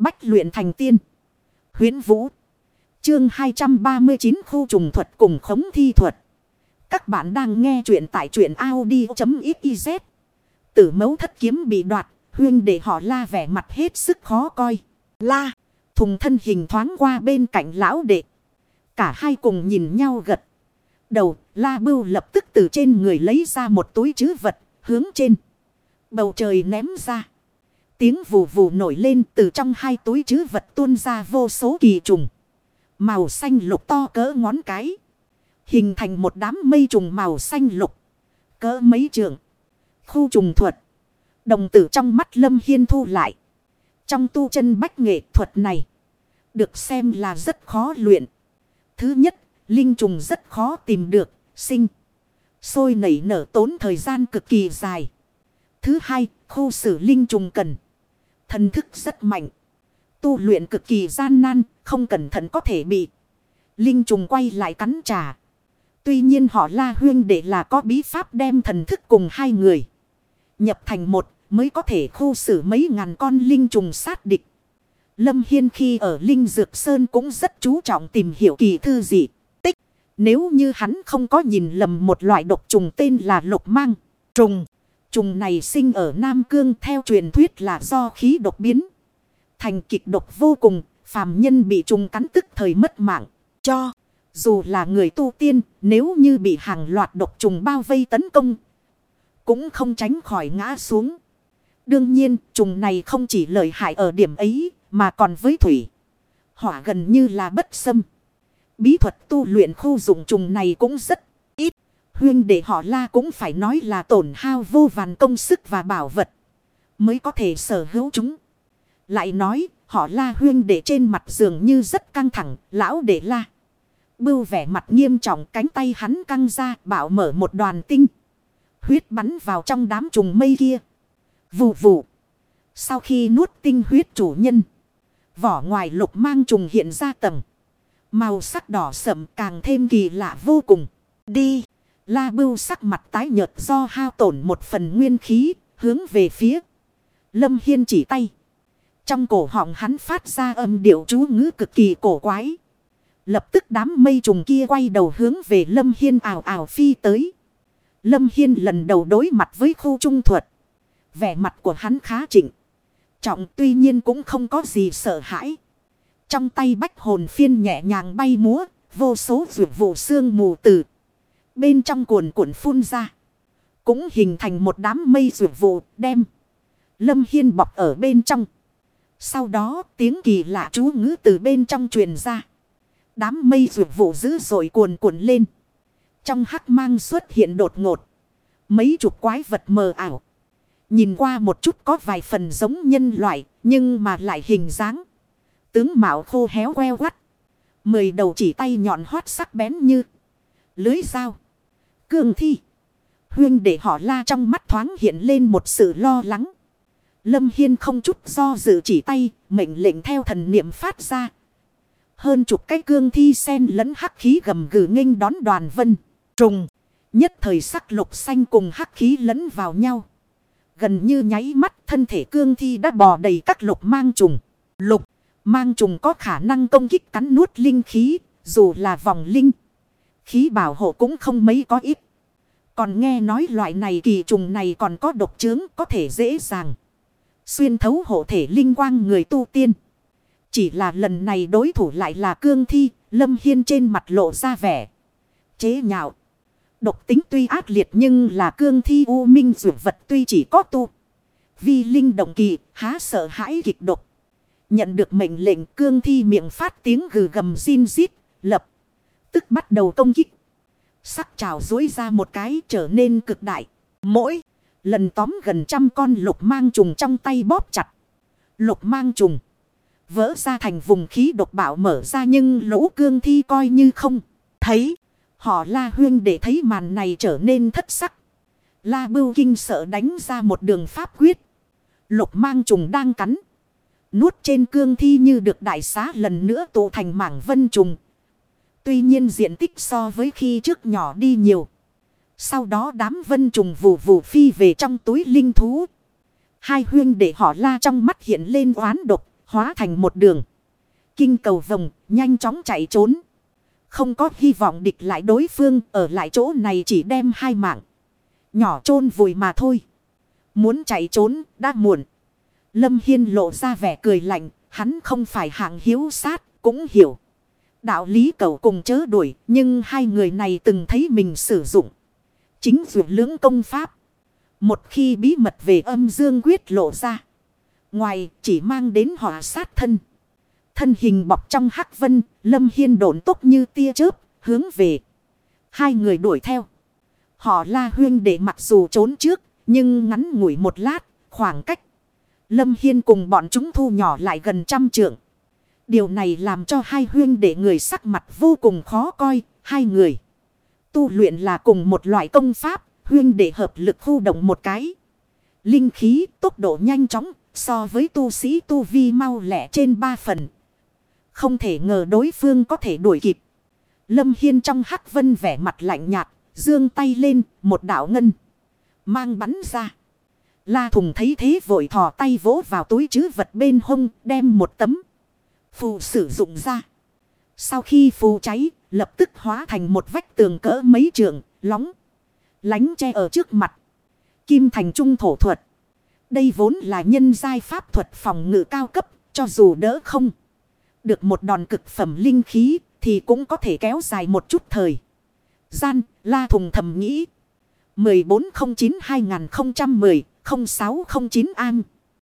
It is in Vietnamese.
Bách luyện thành tiên. huyễn Vũ. Chương 239 khu trùng thuật cùng khống thi thuật. Các bạn đang nghe truyện tại truyện Audi.xyz. Tử mấu thất kiếm bị đoạt. Huyên để họ la vẻ mặt hết sức khó coi. La. Thùng thân hình thoáng qua bên cạnh lão đệ. Cả hai cùng nhìn nhau gật. Đầu, la bưu lập tức từ trên người lấy ra một túi chứ vật, hướng trên. Bầu trời ném ra. Tiếng vù vù nổi lên từ trong hai túi chứ vật tuôn ra vô số kỳ trùng. Màu xanh lục to cỡ ngón cái. Hình thành một đám mây trùng màu xanh lục. Cỡ mấy trường. Khu trùng thuật. Đồng tử trong mắt Lâm Hiên thu lại. Trong tu chân bách nghệ thuật này. Được xem là rất khó luyện. Thứ nhất, linh trùng rất khó tìm được, sinh. Sôi nảy nở tốn thời gian cực kỳ dài. Thứ hai, khu xử linh trùng cần. Thần thức rất mạnh. Tu luyện cực kỳ gian nan, không cẩn thận có thể bị. Linh trùng quay lại cắn trả. Tuy nhiên họ la huyên để là có bí pháp đem thần thức cùng hai người. Nhập thành một mới có thể khu xử mấy ngàn con linh trùng sát địch. Lâm Hiên khi ở Linh Dược Sơn cũng rất chú trọng tìm hiểu kỳ thư dị tích. Nếu như hắn không có nhìn lầm một loại độc trùng tên là lục mang trùng. Trùng này sinh ở Nam Cương theo truyền thuyết là do khí độc biến. Thành kịch độc vô cùng, phàm nhân bị trùng cắn tức thời mất mạng. Cho, dù là người tu tiên, nếu như bị hàng loạt độc trùng bao vây tấn công, cũng không tránh khỏi ngã xuống. Đương nhiên, trùng này không chỉ lợi hại ở điểm ấy, mà còn với thủy. Hỏa gần như là bất xâm. Bí thuật tu luyện khu dụng trùng này cũng rất. Huyên để họ la cũng phải nói là tổn hao vô vàn công sức và bảo vật. Mới có thể sở hữu chúng. Lại nói, họ la huyên để trên mặt giường như rất căng thẳng. Lão để la. Bưu vẻ mặt nghiêm trọng, cánh tay hắn căng ra, bảo mở một đoàn tinh. Huyết bắn vào trong đám trùng mây kia. Vù vù. Sau khi nuốt tinh huyết chủ nhân. Vỏ ngoài lục mang trùng hiện ra tầng. Màu sắc đỏ sậm càng thêm kỳ lạ vô cùng. Đi. La bưu sắc mặt tái nhợt do hao tổn một phần nguyên khí. Hướng về phía. Lâm Hiên chỉ tay. Trong cổ họng hắn phát ra âm điệu chú ngữ cực kỳ cổ quái. Lập tức đám mây trùng kia quay đầu hướng về Lâm Hiên ảo ảo phi tới. Lâm Hiên lần đầu đối mặt với khu trung thuật. Vẻ mặt của hắn khá chỉnh. Trọng tuy nhiên cũng không có gì sợ hãi. Trong tay bách hồn phiên nhẹ nhàng bay múa, vô số vượt vụ xương mù từ. Bên trong cuồn cuộn phun ra. Cũng hình thành một đám mây rượu vụ đem. Lâm Hiên bọc ở bên trong. Sau đó tiếng kỳ lạ chú ngữ từ bên trong truyền ra. Đám mây rượu vụ dữ dội cuồn cuộn lên. Trong hắc mang xuất hiện đột ngột. Mấy chục quái vật mờ ảo. Nhìn qua một chút có vài phần giống nhân loại, nhưng mà lại hình dáng. Tướng mạo khô héo queo quắt. Mười đầu chỉ tay nhọn hoắt sắc bén như lưới dao cương thi. Huyên để họ la trong mắt thoáng hiện lên một sự lo lắng. Lâm Hiên không chút do dự chỉ tay, mệnh lệnh theo thần niệm phát ra. Hơn chục cái cương thi sen lẫn hắc khí gầm gừ nghênh đón đoàn vân. Trùng. Nhất thời sắc lục xanh cùng hắc khí lẫn vào nhau. Gần như nháy mắt thân thể cương thi đã bò đầy các lục mang trùng. Lục mang trùng có khả năng công kích cắn nuốt linh khí. Dù là vòng linh. Khí bảo hộ cũng không mấy có ít. Còn nghe nói loại này kỳ trùng này còn có độc chứng, có thể dễ dàng. Xuyên thấu hộ thể linh quang người tu tiên. Chỉ là lần này đối thủ lại là cương thi. Lâm Hiên trên mặt lộ ra vẻ. Chế nhạo. Độc tính tuy ác liệt nhưng là cương thi u minh dụ vật tuy chỉ có tu. Vi linh động kỳ há sợ hãi kịch độc. Nhận được mệnh lệnh cương thi miệng phát tiếng gừ gầm xin rít lập. Tức bắt đầu công kích. Sắc trào dối ra một cái trở nên cực đại. Mỗi lần tóm gần trăm con lục mang trùng trong tay bóp chặt. Lục mang trùng. Vỡ ra thành vùng khí độc bạo mở ra nhưng lỗ cương thi coi như không. Thấy. Họ la huyên để thấy màn này trở nên thất sắc. La bưu kinh sợ đánh ra một đường pháp quyết. Lục mang trùng đang cắn. Nuốt trên cương thi như được đại xá lần nữa tụ thành mảng vân trùng. Tuy nhiên diện tích so với khi trước nhỏ đi nhiều. Sau đó đám vân trùng vù vù phi về trong túi linh thú. Hai huyên để họ la trong mắt hiện lên oán độc. Hóa thành một đường. Kinh cầu vòng nhanh chóng chạy trốn. Không có hy vọng địch lại đối phương, ở lại chỗ này chỉ đem hai mạng. Nhỏ chôn vùi mà thôi. Muốn chạy trốn, đã muộn. Lâm Hiên lộ ra vẻ cười lạnh. Hắn không phải hạng hiếu sát, cũng hiểu. Đạo lý cầu cùng chớ đuổi. Nhưng hai người này từng thấy mình sử dụng. Chính dụ lưỡng công pháp. Một khi bí mật về âm dương quyết lộ ra. Ngoài chỉ mang đến họa sát thân. Thân hình bọc trong hắc vân, Lâm Hiên độn tốt như tia chớp, hướng về. Hai người đuổi theo. Họ la huyên để mặc dù trốn trước, nhưng ngắn ngủi một lát, khoảng cách. Lâm Hiên cùng bọn chúng thu nhỏ lại gần trăm trượng. Điều này làm cho hai huyên để người sắc mặt vô cùng khó coi, hai người. Tu luyện là cùng một loại công pháp, huyên để hợp lực khu động một cái. Linh khí tốc độ nhanh chóng so với tu sĩ tu vi mau lẹ trên ba phần. Không thể ngờ đối phương có thể đuổi kịp. Lâm Hiên trong hắc vân vẻ mặt lạnh nhạt, dương tay lên, một đạo ngân. Mang bắn ra. La Thùng thấy thế vội thò tay vỗ vào túi chứ vật bên hông, đem một tấm phù sử dụng ra. Sau khi phù cháy, lập tức hóa thành một vách tường cỡ mấy trường, lóng. Lánh che ở trước mặt. Kim thành trung thổ thuật. Đây vốn là nhân giai pháp thuật phòng ngự cao cấp, cho dù đỡ không. Được một đòn cực phẩm linh khí, thì cũng có thể kéo dài một chút thời. Gian, la thùng thầm nghĩ. 1409-2010-0609 An.